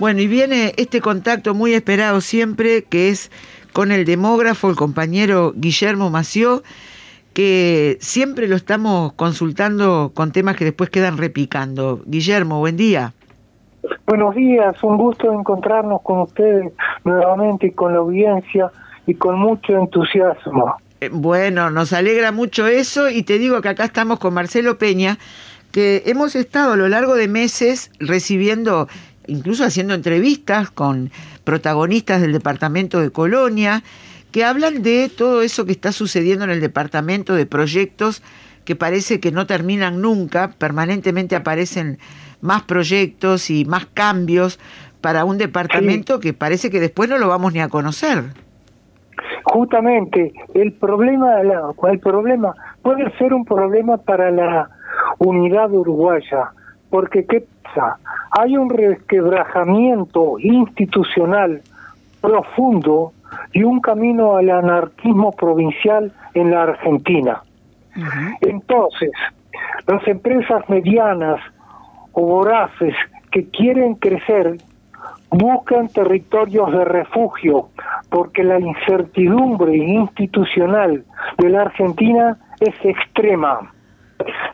Bueno, y viene este contacto muy esperado siempre, que es con el demógrafo, el compañero Guillermo Mació, que siempre lo estamos consultando con temas que después quedan repicando. Guillermo, buen día. Buenos días, un gusto encontrarnos con ustedes nuevamente y con la audiencia y con mucho entusiasmo. Eh, bueno, nos alegra mucho eso y te digo que acá estamos con Marcelo Peña, que hemos estado a lo largo de meses recibiendo incluso haciendo entrevistas con protagonistas del departamento de Colonia, que hablan de todo eso que está sucediendo en el departamento, de proyectos que parece que no terminan nunca, permanentemente aparecen más proyectos y más cambios para un departamento que parece que después no lo vamos ni a conocer. Justamente, el problema, el problema puede ser un problema para la unidad uruguaya, porque ¿qué pasa? Hay un resquebrajamiento institucional profundo y un camino al anarquismo provincial en la Argentina. Entonces, las empresas medianas o voraces que quieren crecer buscan territorios de refugio porque la incertidumbre institucional de la Argentina es extrema.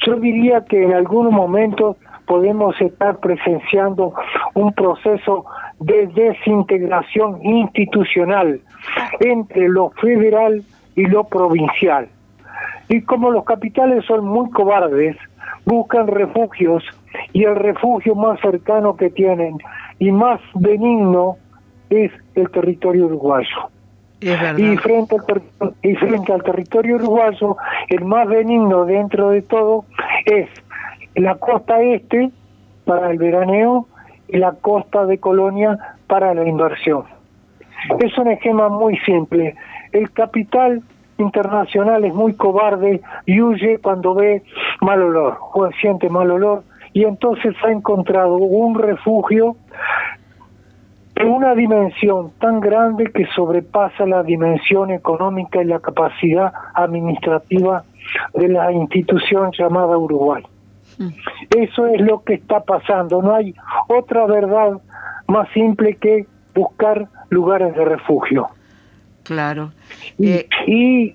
Yo diría que en algunos momentos podemos estar presenciando un proceso de desintegración institucional entre lo federal y lo provincial. Y como los capitales son muy cobardes, buscan refugios y el refugio más cercano que tienen y más benigno es el territorio uruguayo. y frente, al y frente al territorio uruguayo, el más benigno dentro de todo es la costa este para el veraneo y la costa de Colonia para la inversión. Es un esquema muy simple. El capital internacional es muy cobarde y huye cuando ve mal olor o siente mal olor y entonces ha encontrado un refugio en una dimensión tan grande que sobrepasa la dimensión económica y la capacidad administrativa de la institución llamada Uruguay. Mm. Eso es lo que está pasando. No hay otra verdad más simple que buscar lugares de refugio. Claro. Y, eh,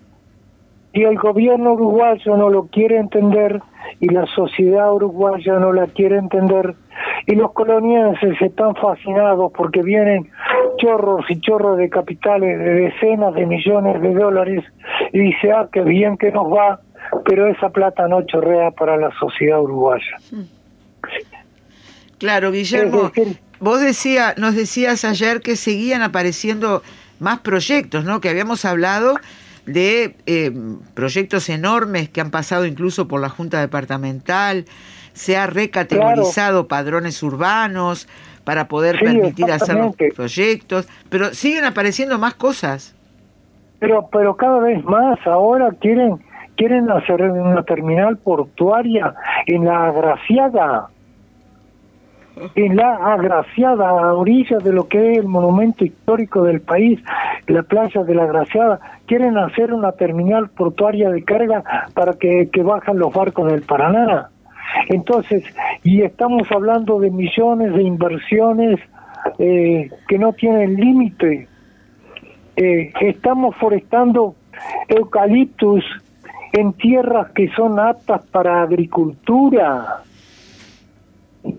y, el gobierno uruguayo no lo quiere entender y la sociedad uruguaya no la quiere entender y los colonienses están fascinados porque vienen chorros y chorros de capitales de decenas de millones de dólares y dice, ah, qué bien que nos va, pero esa plata no chorrea para la sociedad uruguaya. Claro, Guillermo, vos decía, nos decías ayer que seguían apareciendo más proyectos, ¿no? Que habíamos hablado de eh, proyectos enormes que han pasado incluso por la Junta Departamental, se ha recategorizado padrones urbanos para poder permitir hacer los proyectos, pero siguen apareciendo más cosas. Pero, pero cada vez más ahora quieren quieren hacer una terminal portuaria en la agraciada, en la agraciada, a orillas de lo que es el monumento histórico del país, la playa de la agraciada, quieren hacer una terminal portuaria de carga para que, que bajan los barcos del Paraná. Entonces, y estamos hablando de millones de inversiones eh, que no tienen límite. Eh, estamos forestando eucaliptus en tierras que son aptas para agricultura,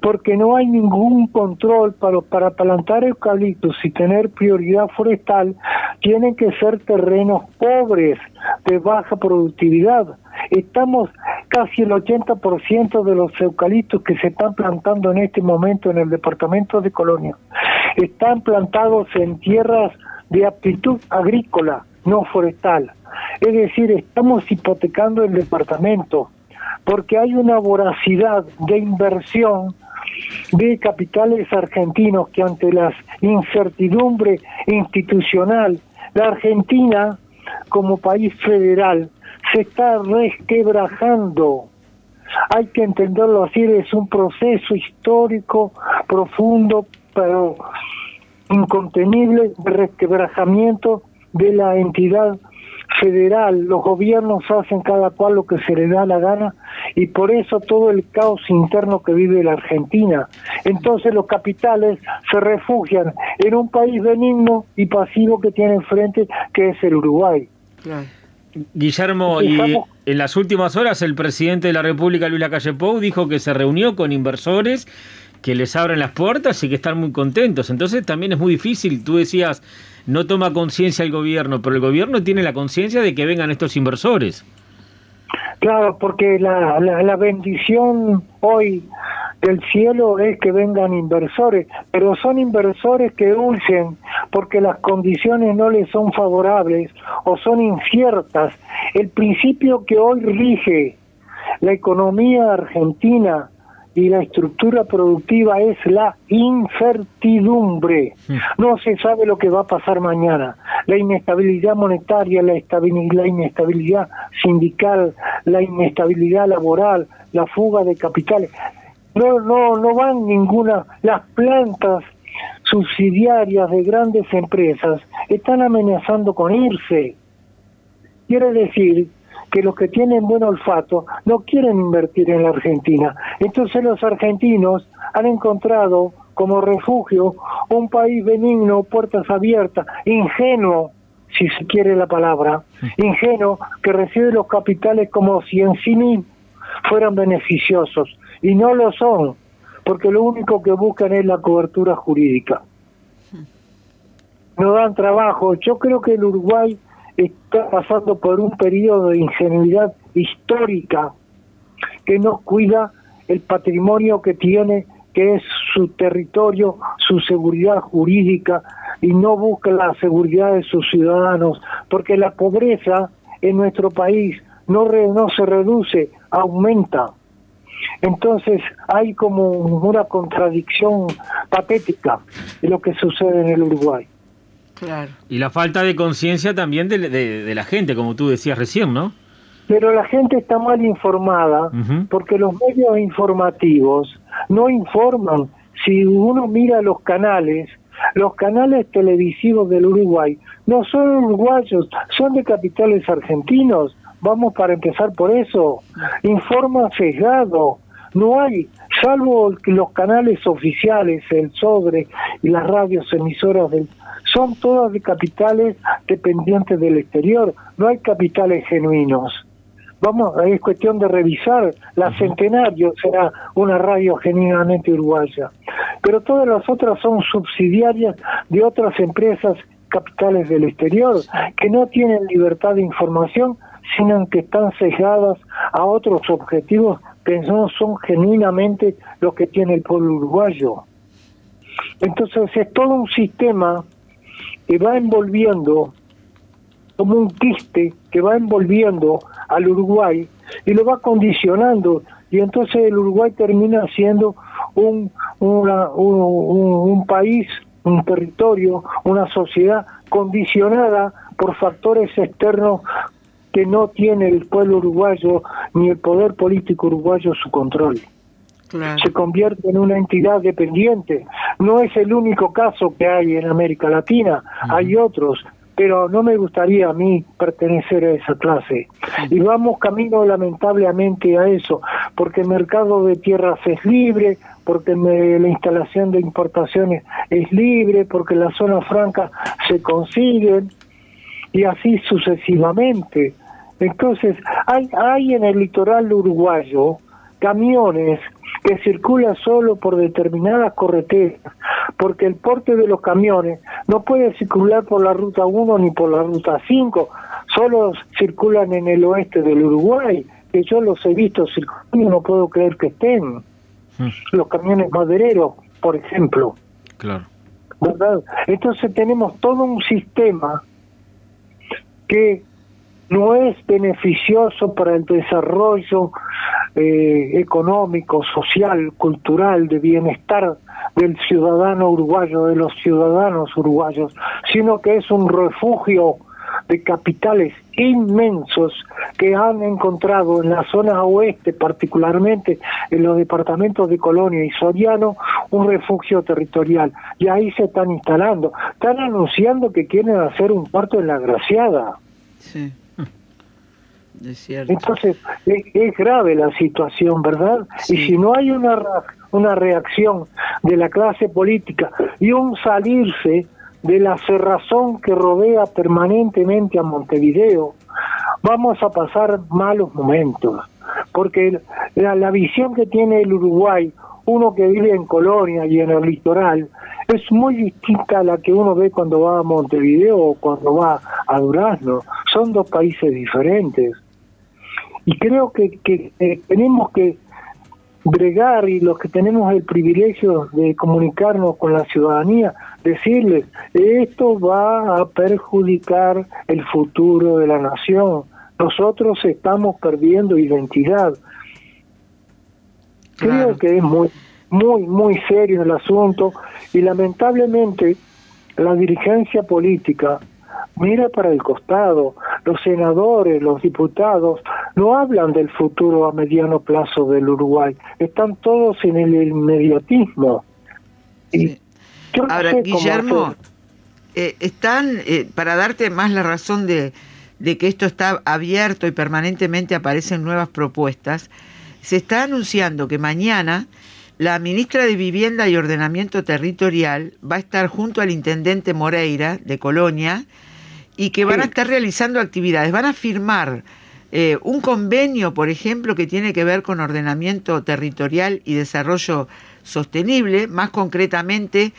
porque no hay ningún control para, para plantar eucaliptos y tener prioridad forestal, tienen que ser terrenos pobres, de baja productividad. Estamos casi el 80% de los eucaliptos que se están plantando en este momento en el departamento de Colonia están plantados en tierras de aptitud agrícola, no forestal. Es decir, estamos hipotecando el departamento porque hay una voracidad de inversión de capitales argentinos que ante la incertidumbre institucional, la Argentina como país federal se está resquebrajando. Hay que entenderlo así, es un proceso histórico profundo, pero incontenible de resquebrajamiento de la entidad federal, los gobiernos hacen cada cual lo que se le da la gana y por eso todo el caos interno que vive la Argentina. Entonces los capitales se refugian en un país benigno y pasivo que tiene enfrente, que es el Uruguay. Guillermo, y en las últimas horas el presidente de la República, Luis Lacalle Pou, dijo que se reunió con inversores que les abren las puertas y que están muy contentos. Entonces también es muy difícil, tú decías, no toma conciencia el gobierno, pero el gobierno tiene la conciencia de que vengan estos inversores. Claro, porque la, la, bendición hoy del cielo es que vengan inversores, pero son inversores que huyen porque las condiciones no les son favorables o son inciertas. El principio que hoy rige la economía argentina y la estructura productiva es la incertidumbre. No se sabe lo que va a pasar mañana. La inestabilidad monetaria, la, la inestabilidad sindical, la inestabilidad laboral, la fuga de capitales. No, no, no van ninguna. Las plantas subsidiarias de grandes empresas están amenazando con irse. Quiere decir que los que tienen buen olfato no quieren invertir en la Argentina. Entonces los argentinos han encontrado como refugio un país benigno, puertas abiertas, ingenuo, si se quiere la palabra, ingenuo, que recibe los capitales como si en sí mismos fueran beneficiosos. Y no lo son, porque lo único que buscan es la cobertura jurídica. No dan trabajo. Yo creo que el Uruguay está pasando por un periodo de ingenuidad histórica que no cuida el patrimonio que tiene, que es su territorio, su seguridad jurídica, y no busca la seguridad de sus ciudadanos, porque la pobreza en nuestro país no, no se reduce, aumenta. Entonces hay como una contradicción patética de lo que sucede en el Uruguay. Y la falta de conciencia también de, la gente, como tú decías recién, ¿no? Pero la gente está mal informada porque los medios informativos no informan. Si uno mira los canales, los canales televisivos del Uruguay no son uruguayos, son de capitales argentinos. Vamos para empezar por eso. Informa sesgado. No hay, salvo los canales oficiales, el Sobre y las radios emisoras del, son todas de capitales dependientes del exterior, no hay capitales genuinos. Vamos, es cuestión de revisar. La Centenario será una radio genuinamente uruguaya, pero todas las otras son subsidiarias de otras empresas capitales del exterior que no tienen libertad de información, sino que están sesgadas a otros objetivos que no son genuinamente los que tiene el pueblo uruguayo. Entonces es todo un sistema que va envolviendo como un quiste que va envolviendo al Uruguay y lo va condicionando y entonces el Uruguay termina siendo un, un, país, un territorio, una sociedad condicionada por factores externos que no tiene el pueblo uruguayo ni el poder político uruguayo su control se convierte en una entidad dependiente. No es el único caso que hay en América Latina, hay otros, pero no me gustaría a mí pertenecer a esa clase. Y vamos camino lamentablemente a eso, porque el mercado de tierras es libre, porque la instalación de importaciones es libre, porque las zonas francas se consiguen, y así sucesivamente. Entonces, hay, hay en el litoral uruguayo camiones que circula solo por determinadas correteras, porque el porte de los camiones no puede circular por la ruta 1 ni por la ruta 5, solo circulan en el oeste del Uruguay, que yo los he visto circulando y no puedo creer que estén. Mm. Los camiones madereros, por ejemplo. Claro. ¿Verdad? Entonces tenemos todo un sistema que no es beneficioso para el desarrollo eh, económico, social, cultural, de bienestar del ciudadano uruguayo, de los ciudadanos uruguayos, sino que es un refugio de capitales inmensos que han encontrado en la zona oeste, particularmente en los departamentos de Colonia y Soriano, un refugio territorial. Y ahí se están instalando. Están anunciando que quieren hacer un cuarto en la Graciada. Sí. Entonces, es, grave la situación, ¿verdad? Y si no hay una, una reacción de la clase política y un salirse de la cerrazón que rodea permanentemente a Montevideo, vamos a pasar malos momentos, porque la, la visión que tiene el Uruguay, uno que vive en Colonia y en el litoral, es muy distinta a la que uno ve cuando va a Montevideo o cuando va a Durazno. Son dos países diferentes. Y creo que, que tenemos que bregar y los que tenemos el privilegio de comunicarnos con la ciudadanía, decirles, esto va a perjudicar el futuro de la nación. Nosotros estamos perdiendo identidad. Creo que es muy, muy, muy serio el asunto y lamentablemente la dirigencia política mira para el costado. Los senadores, los diputados no hablan del futuro a mediano plazo del Uruguay. Están todos en el inmediatismo. Y Ahora, Guillermo, eh, están, eh, para darte más la razón de, de que esto está abierto y permanentemente aparecen nuevas propuestas, se está anunciando que mañana la ministra de Vivienda y Ordenamiento Territorial va a estar junto al intendente Moreira de Colonia y que van a estar realizando actividades. Van a firmar eh, un convenio, por ejemplo, que tiene que ver con ordenamiento territorial y desarrollo sostenible. Más concretamente,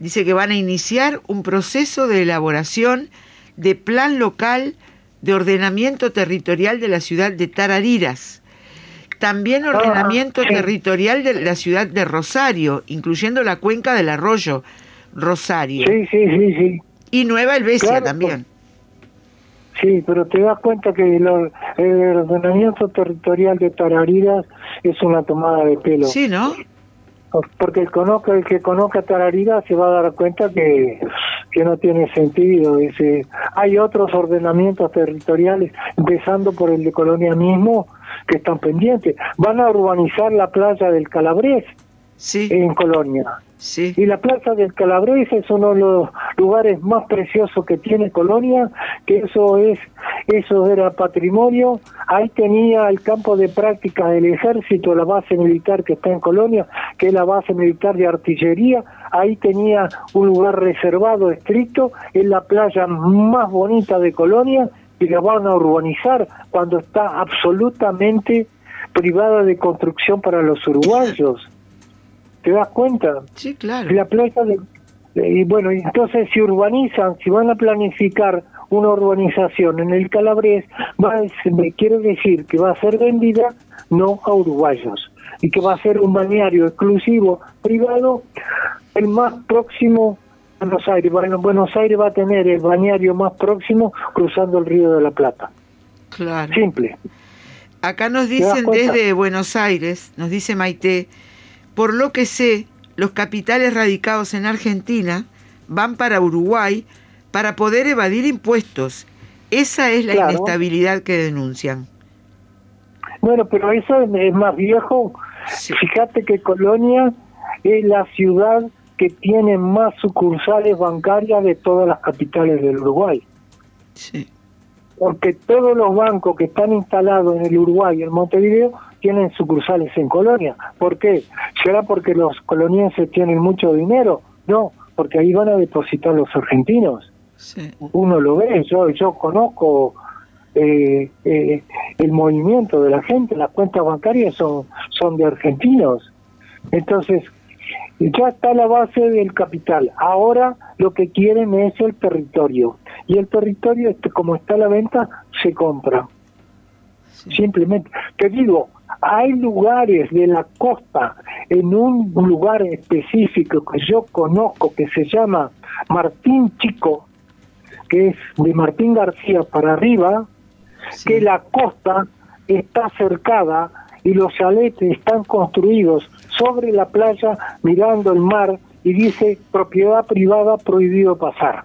dice que van a iniciar un proceso de elaboración de plan local de ordenamiento territorial de la ciudad de Tarariras también ah, ordenamiento territorial de la ciudad de Rosario, incluyendo la cuenca del arroyo Rosario. Sí, sí, sí, sí. Y Nueva Helvecia también. Sí, pero te das cuenta que el ordenamiento territorial de Tarariras es una tomada de pelo. Sí, ¿no? Porque el, conozca, el que conozca Tarariras se va a dar cuenta que, que no tiene sentido. Ese. Hay otros ordenamientos territoriales, empezando por el de Colonia mismo, que están pendientes. Van a urbanizar la playa del Calabrés sí. en Colonia. Sí. Y la Plaza del Calabrés es uno de los lugares más preciosos que tiene Colonia, que eso es eso era patrimonio. Ahí tenía el campo de práctica del ejército, la base militar que está en Colonia, que es la base militar de artillería. Ahí tenía un lugar reservado, estricto, en la playa más bonita de Colonia y la van a urbanizar cuando está absolutamente privada de construcción para los uruguayos. ¿Te das cuenta? Sí, claro. La playa de, y bueno, entonces si urbanizan, si van a planificar una urbanización en el Calabrés, va me quiere decir que va a ser vendida no a uruguayos y que va a ser un balneario exclusivo privado el más próximo Buenos Aires. Bueno, Buenos Aires va a tener el bañario más próximo cruzando el río de la Plata. Claro. Simple. Acá nos dicen desde Buenos Aires, nos dice Maite, por lo que sé, los capitales radicados en Argentina van para Uruguay para poder evadir impuestos. Esa es la inestabilidad que denuncian. Bueno, pero eso es más viejo. Fíjate que Colonia es la ciudad que tiene más sucursales bancarias de todas las capitales del Uruguay. Sí. Porque todos los bancos que están instalados en el Uruguay y en Montevideo tienen sucursales en Colonia. ¿Por qué? ¿Será porque los colonienses tienen mucho dinero? No, porque ahí van a depositar los argentinos. Sí. Uno lo ve, yo, yo conozco eh, eh, el movimiento de la gente, las cuentas bancarias son, son de argentinos. Entonces, ya está la base del capital. Ahora lo que quieren es el territorio. Y el territorio, este, como está a la venta, se compra. Simplemente. Te digo, hay lugares de la costa, en un lugar específico que yo conozco, que se llama Martín Chico, que es de Martín García para arriba, que la costa está cercada y los chaletes están construidos sobre la playa mirando el mar y dice propiedad privada prohibido pasar.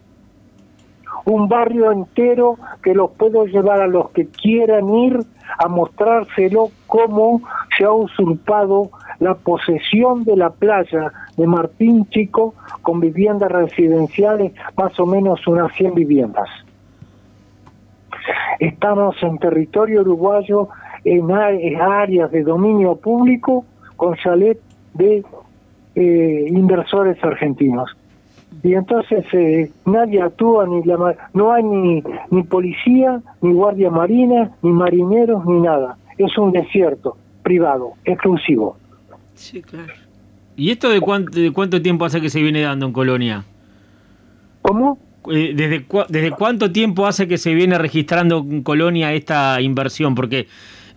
Un barrio entero que los puedo llevar a los que quieran ir a mostrárselo cómo se ha usurpado la posesión de la playa de Martín Chico con viviendas residenciales, más o menos unas 100 viviendas. Estamos en territorio uruguayo, en áreas de dominio público, con chalet de eh, inversores argentinos. Y entonces eh, nadie actúa, ni la, no hay ni, ni policía, ni guardia marina, ni marineros, ni nada. Es un desierto privado, exclusivo. Sí, claro. ¿Y esto de cuánto, de cuánto tiempo hace que se viene dando en Colonia? ¿Cómo? Eh, ¿desde, ¿Desde cuánto tiempo hace que se viene registrando en Colonia esta inversión? Porque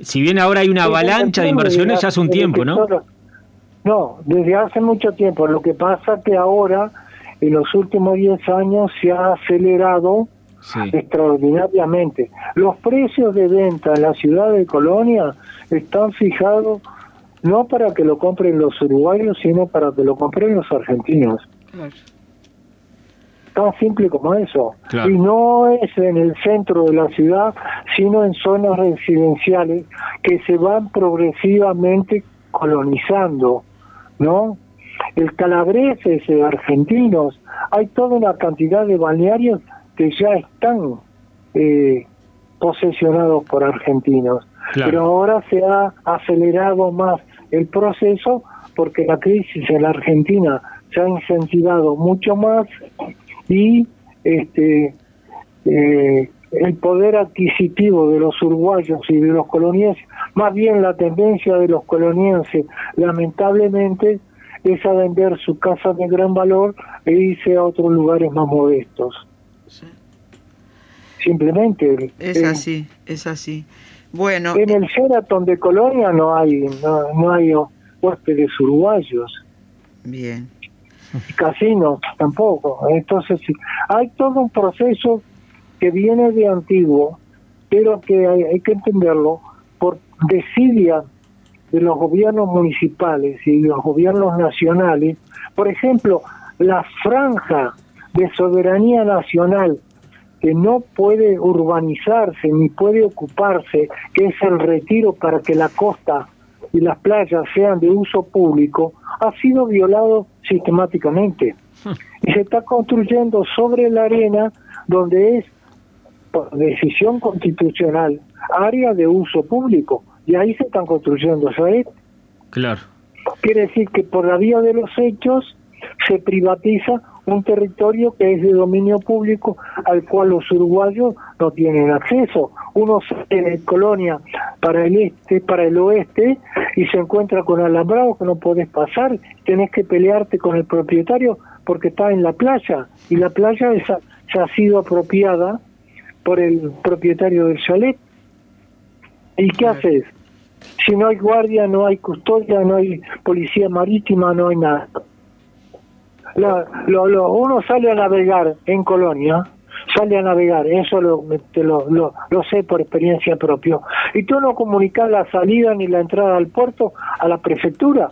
si bien ahora hay una avalancha de inversiones, ya hace un tiempo, ¿no? No, desde hace mucho tiempo. Lo que pasa que ahora, en los últimos 10 años, se ha acelerado extraordinariamente. Los precios de venta en la ciudad de Colonia están fijados no para que lo compren los uruguayos, sino para que lo compren los argentinos. Tan simple como eso. Y no es en el centro de la ciudad, sino en zonas residenciales que se van progresivamente colonizando, ¿no? El calabreses argentinos, hay toda una cantidad de balnearios que ya están eh, posesionados por argentinos. Pero ahora se ha acelerado más el proceso porque la crisis en la Argentina se ha incentivado mucho más y este eh, el poder adquisitivo de los uruguayos y de los colonienses, más bien la tendencia de los colonienses, lamentablemente, es a vender su casa de gran valor e irse a otros lugares más modestos. Simplemente. Es así, es así. Bueno. En el Sheraton de Colonia no hay, no, no hay huéspedes uruguayos. Bien. Casinos tampoco. Entonces, hay todo un proceso que viene de antiguo, pero que hay, que entenderlo por desidia de los gobiernos municipales y los gobiernos nacionales. Por ejemplo, la franja de soberanía nacional que no puede urbanizarse ni puede ocuparse, que es el retiro para que la costa y las playas sean de uso público, ha sido violado sistemáticamente. Y se está construyendo sobre la arena donde es por decisión constitucional, área de uso público, y ahí se están construyendo ¿sabes? Claro. Quiere decir que por la vía de los hechos se privatiza un territorio que es de dominio público al cual los uruguayos no tienen acceso. Uno sale de Colonia para el este, para el oeste y se encuentra con alambrados que no podés pasar, tenés que pelearte con el propietario porque está en la playa y la playa esa, ya ha sido apropiada por el propietario del chalet. ¿Y qué haces? Si no hay guardia, no hay custodia, no hay policía marítima, no hay nada. Lo, uno sale a navegar en Colonia, sale a navegar, eso lo, lo, lo, sé por experiencia propia. Y tú no comunicas la salida ni la entrada al puerto a la prefectura.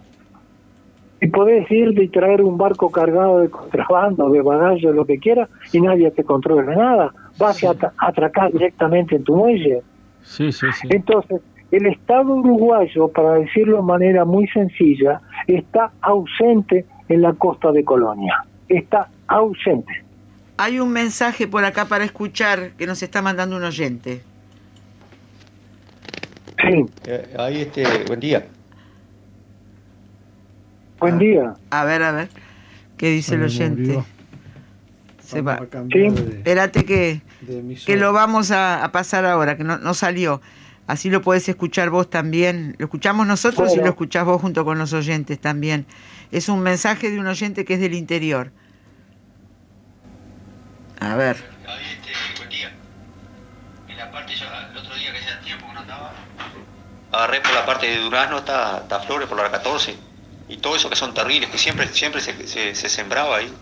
Y podés ir y traer un barco cargado de contrabando, de bagaje, lo que quieras, y nadie te controla nada vas a atracar directamente en tu muelle. Sí, sí, sí. Entonces, el Estado uruguayo, para decirlo de manera muy sencilla, está ausente en la costa de Colonia. Está ausente. Hay un mensaje por acá para escuchar que nos está mandando un oyente. Sí. Eh, ahí este, buen día. Buen día. A ver, a ver. ¿Qué dice el oyente? Se va. Espérate que, que lo vamos a, pasar ahora, que no, no, salió. Así lo puedes escuchar vos también. Lo escuchamos nosotros y lo escuchás vos junto con los oyentes también. Es un mensaje de un oyente que es del interior. A ver. agarré por la parte de Durazno hasta, Flores, por la 14. Y todo eso que son terribles, que siempre, siempre se, se, se sembraba ahí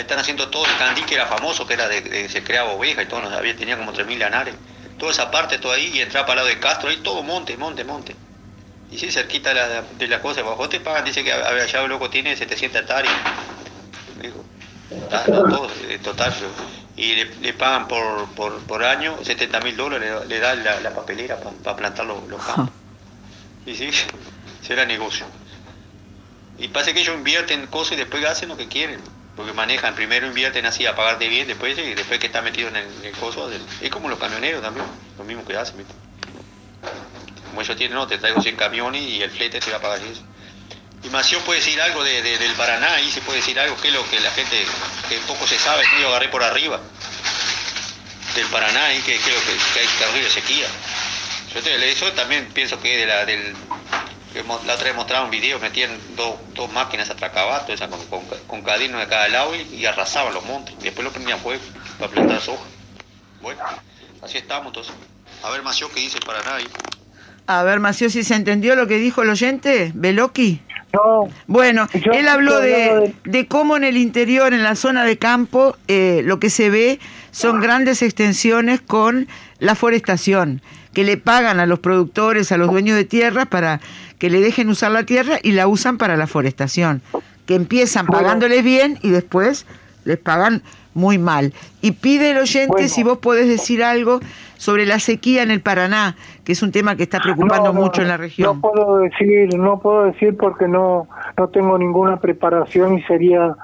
están haciendo todo el candí que era famoso, que era de, se creaba oveja y todo, había, tenía como 3.000 lanares. Toda esa parte, todo ahí, y entraba para el lado de Castro, ahí todo monte, monte, monte. Y sí, cerquita de la, de la cosa, bajo te pagan, dice que allá loco tiene 700 hectáreas. Digo, todo, total. Y le, pagan por, por, por, año 70 mil dólares, le, da la, papelera para plantar los, campos. Y sí, será negocio. Y pasa que ellos invierten cosas y después hacen lo que quieren porque manejan, primero invierten así a pagarte bien, después y después que está metido en el, coso, es como los camioneros también. lo mismo que hacen, ¿viste? Ellos tienen, no, te traigo 100 camiones y el flete te va a pagar eso. Y Mació puede decir algo de, del Paraná, ahí se puede decir algo, que es lo que la gente, que poco se sabe, yo agarré por arriba, del Paraná, y que, que, que hay terrible sequía. Yo, te, eso también pienso que de la, del, la otra vez un video, metían dos, máquinas atracabato, esa con, con, con de cada lado y, arrasaban los montes. Y después lo prendían fuego para plantar soja. Bueno, así estamos entonces. A ver, Mació, ¿qué dice el Paraná ahí? A ver, Mació, si se entendió lo que dijo el oyente, Beloki. No, Bueno, él habló de, de cómo en el interior, en la zona de campo, eh, lo que se ve son grandes extensiones con la forestación, que le pagan a los productores, a los dueños de tierra para que le dejen usar la tierra y la usan para la forestación, que empiezan pagándoles bien y después les pagan muy mal. Y pide el oyente Bueno. si vos podés decir algo sobre la sequía en el Paraná, que es un tema que está preocupando No, no, mucho en la región. No puedo decir, no puedo decir porque no, no tengo ninguna preparación y sería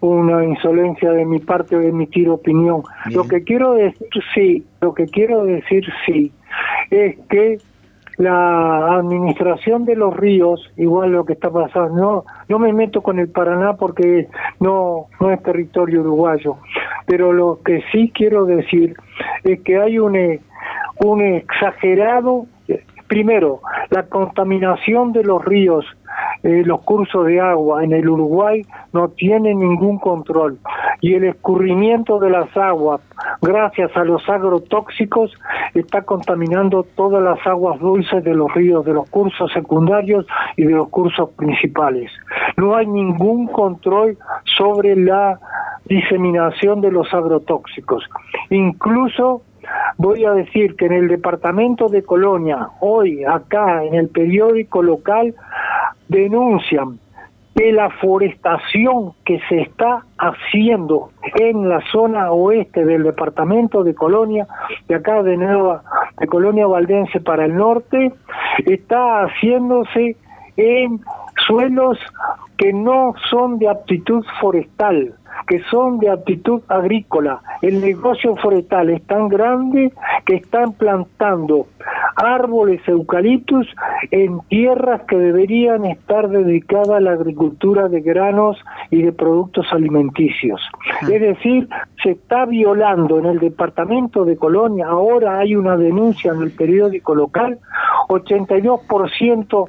una insolencia de mi parte de emitir opinión. Bien. Lo que quiero decir sí, lo que quiero decir sí, es que la administración de los ríos, igual lo que está pasando, no, no me meto con el Paraná porque no, no es territorio uruguayo, pero lo que sí quiero decir es que hay un, eh, un exagerado, primero, la contaminación de los ríos, eh, los cursos de agua en el Uruguay no tiene ningún control y el escurrimiento de las aguas gracias a los agrotóxicos está contaminando todas las aguas dulces de los ríos, de los cursos secundarios y de los cursos principales. No hay ningún control sobre la diseminación de los agrotóxicos. Incluso voy a decir que en el departamento de Colonia, hoy acá en el periódico local, denuncian que la forestación que se está haciendo en la zona oeste del departamento de Colonia, de acá de Nueva, de Colonia Valdense para el norte, está haciéndose en suelos que no son de aptitud forestal, que son de aptitud agrícola. El negocio forestal es tan grande que están plantando árboles eucaliptus en tierras que deberían estar dedicadas a la agricultura de granos y de productos alimenticios. Es decir, se está violando en el departamento de Colonia, ahora hay una denuncia en el periódico local, 82%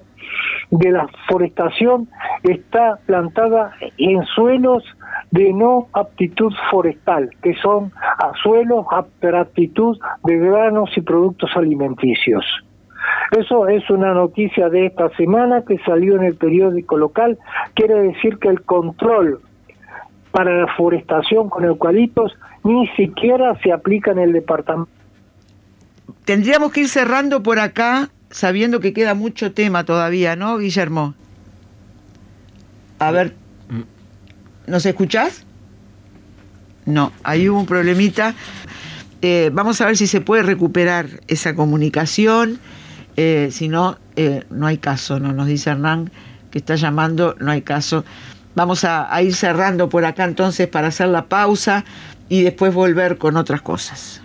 de la forestación está plantada en suelos de no aptitud forestal, que son a suelos para aptitud de granos y productos alimenticios. Eso es una noticia de esta semana que salió en el periódico local. Quiere decir que el control para la forestación con eucaliptos ni siquiera se aplica en el departamento. Tendríamos que ir cerrando por acá, sabiendo que queda mucho tema todavía, ¿no, Guillermo? A ver, ¿nos escuchás? No, ahí hubo un problemita. Eh, vamos a ver si se puede recuperar esa comunicación. Eh, si no, eh, no hay caso, ¿no? Nos dice Hernán que está llamando, no hay caso. Vamos a, a ir cerrando por acá entonces para hacer la pausa y después volver con otras cosas.